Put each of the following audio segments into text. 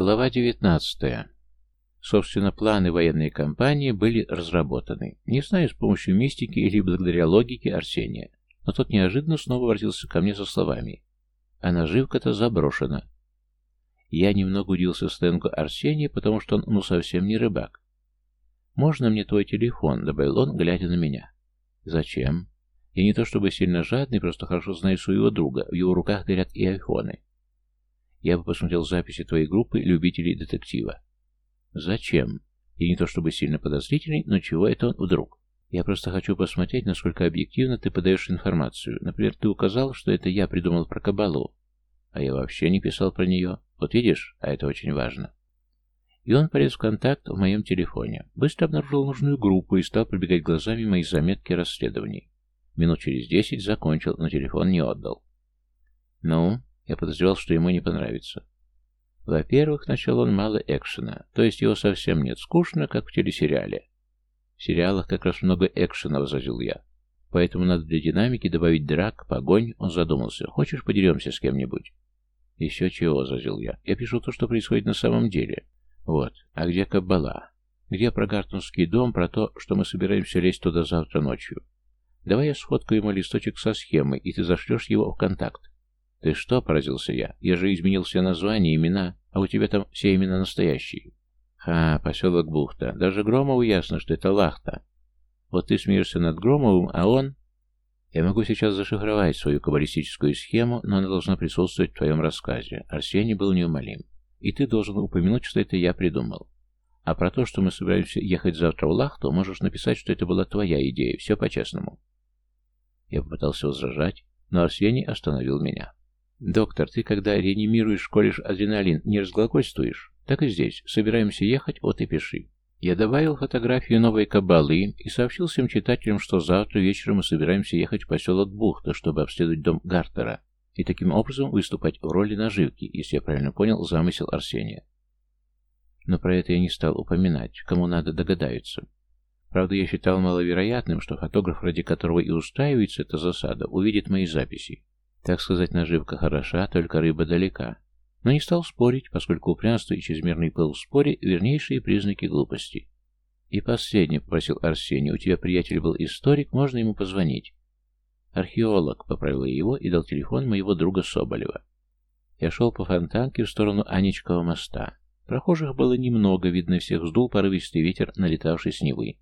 Глава 19. Собственно, планы военной кампании были разработаны. Не знаю, с помощью мистики или благодаря логике Арсения. Но тот неожиданно снова воротился ко мне со словами. А наживка-то заброшена. Я немного удивился сленгу Арсения, потому что он ну совсем не рыбак. «Можно мне твой телефон?» — добавил он, глядя на меня. «Зачем?» Я не то чтобы сильно жадный, просто хорошо знаю своего друга. В его руках горят и айфоны. Я бы посмотрел записи твоей группы любителей детектива. Зачем? Я не то чтобы сильно подозрительный, но чего это он вдруг? Я просто хочу посмотреть, насколько объективно ты подаешь информацию. Например, ты указал, что это я придумал про Кабалу. А я вообще не писал про нее. Вот видишь, а это очень важно. И он полез в контакт в моем телефоне. Быстро обнаружил нужную группу и стал пробегать глазами мои заметки расследований. Минут через десять закончил, но телефон не отдал. «Ну?» Я подозревал, что ему не понравится. Во-первых, начал он мало экшена, то есть его совсем нет, скучно, как в телесериале. В сериалах как раз много экшена, возразил я. Поэтому надо для динамики добавить драк, погонь. Он задумался. Хочешь, подеремся с кем-нибудь? Еще чего, возразил я. Я пишу то, что происходит на самом деле. Вот. А где Каббала? Где про Гартонский дом, про то, что мы собираемся лезть туда завтра ночью? Давай я сфоткаю ему листочек со схемой, и ты зашлешь его в контакт. Ты что, поразился я, я же изменил все названия, имена, а у тебя там все имена настоящие. Ха, поселок Бухта. Даже Громову ясно, что это Лахта. Вот ты смеешься над Громовым, а он... Я могу сейчас зашифровать свою каббалистическую схему, но она должна присутствовать в твоем рассказе. Арсений был неумолим. И ты должен упомянуть, что это я придумал. А про то, что мы собираемся ехать завтра в Лахту, можешь написать, что это была твоя идея. Все по-честному. Я попытался возражать, но Арсений остановил меня. «Доктор, ты когда реанимируешь, колешь адреналин, не разглагольствуешь? Так и здесь. Собираемся ехать, вот и пиши». Я добавил фотографию новой кабалы и сообщил всем читателям, что завтра вечером мы собираемся ехать в поселок Бухта, чтобы обследовать дом Гартера и таким образом выступать в роли наживки, если я правильно понял замысел Арсения. Но про это я не стал упоминать, кому надо догадаются. Правда, я считал маловероятным, что фотограф, ради которого и устраивается эта засада, увидит мои записи. Так сказать, наживка хороша, только рыба далека. Но не стал спорить, поскольку упрямство и чрезмерный пыл в споре – вернейшие признаки глупости. «И последнее», — попросил Арсений, — «у тебя приятель был историк, можно ему позвонить?» «Археолог», — поправил его и дал телефон моего друга Соболева. Я шел по фонтанке в сторону Анечкова моста. Прохожих было немного, видно, всех вздул порывистый ветер, налетавший с Невы.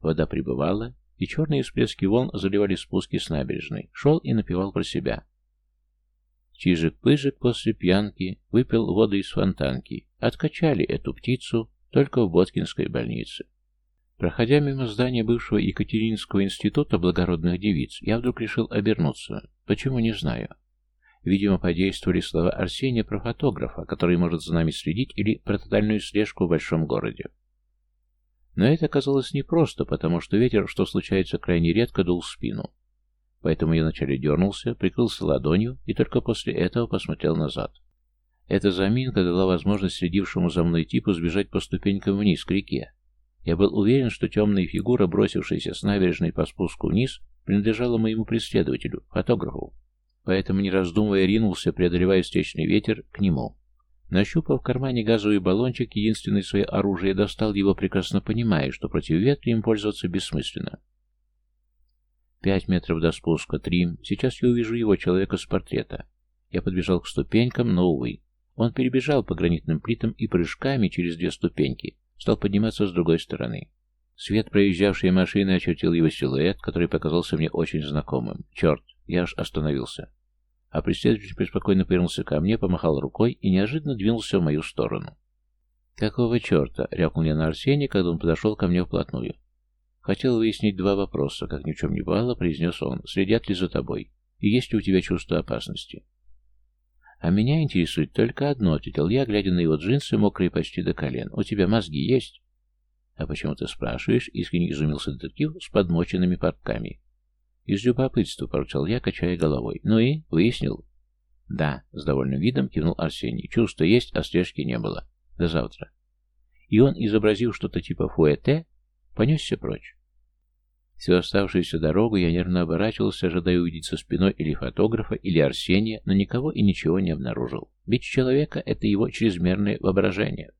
Вода прибывала, и черные всплески волн заливали спуски с набережной. Шел и напевал про себя. Чижик-пыжик после пьянки выпил воду из фонтанки. Откачали эту птицу только в Боткинской больнице. Проходя мимо здания бывшего Екатеринского института благородных девиц, я вдруг решил обернуться. Почему, не знаю. Видимо, подействовали слова Арсения про фотографа, который может за нами следить, или про тотальную слежку в большом городе. Но это оказалось непросто, потому что ветер, что случается крайне редко, дул в спину. Поэтому я вначале дернулся, прикрылся ладонью и только после этого посмотрел назад. Эта заминка дала возможность следившему за мной типу сбежать по ступенькам вниз к реке. Я был уверен, что темная фигура, бросившаяся с набережной по спуску вниз, принадлежала моему преследователю, фотографу. Поэтому, не раздумывая, ринулся, преодолевая встречный ветер, к нему. Нащупав в кармане газовый баллончик, единственное свое оружие, достал его, прекрасно понимая, что против ветра им пользоваться бессмысленно. Пять метров до спуска, три. Сейчас я увижу его, человека с портрета. Я подбежал к ступенькам, но, увы. Он перебежал по гранитным плитам и прыжками через две ступеньки стал подниматься с другой стороны. Свет проезжавшей машины очертил его силуэт, который показался мне очень знакомым. Черт, я аж остановился. А преследователь преспокойно повернулся ко мне, помахал рукой и неожиданно двинулся в мою сторону. «Какого черта?» — рявкнул я на Арсения, когда он подошел ко мне вплотную. «Хотел выяснить два вопроса, как ни в чем не бывало», — произнес он. «Следят ли за тобой? И есть ли у тебя чувство опасности?» «А меня интересует только одно», — ответил я, глядя на его джинсы, мокрые почти до колен. «У тебя мозги есть?» «А почему ты спрашиваешь?» — искренне изумился детектив с подмоченными портками. «Из любопытства», — поручал я, качая головой. «Ну и? Выяснил?» «Да», — с довольным видом кивнул Арсений. «Чувство есть, а слежки не было. До завтра». И он, изобразив что-то типа фуэте, понесся прочь. Всю оставшуюся дорогу я нервно оборачивался, ожидая увидеть со спиной или фотографа, или Арсения, но никого и ничего не обнаружил. Ведь человека — это его чрезмерное воображение.